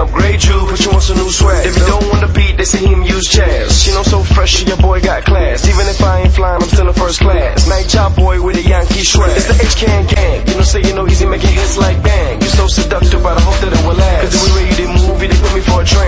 upgrade you, but you want some new swag. If you don't want the beat, they see him use jazz. You know, so fresh, your boy got class. Even if I ain't flying, I'm still in first class. Night job boy with a Yankee swag. It's the H-Can gang. You know, say you know easy, making hits like bang. You so seductive, but I hope that it will last. Cause the way you did movie, they put me for a track.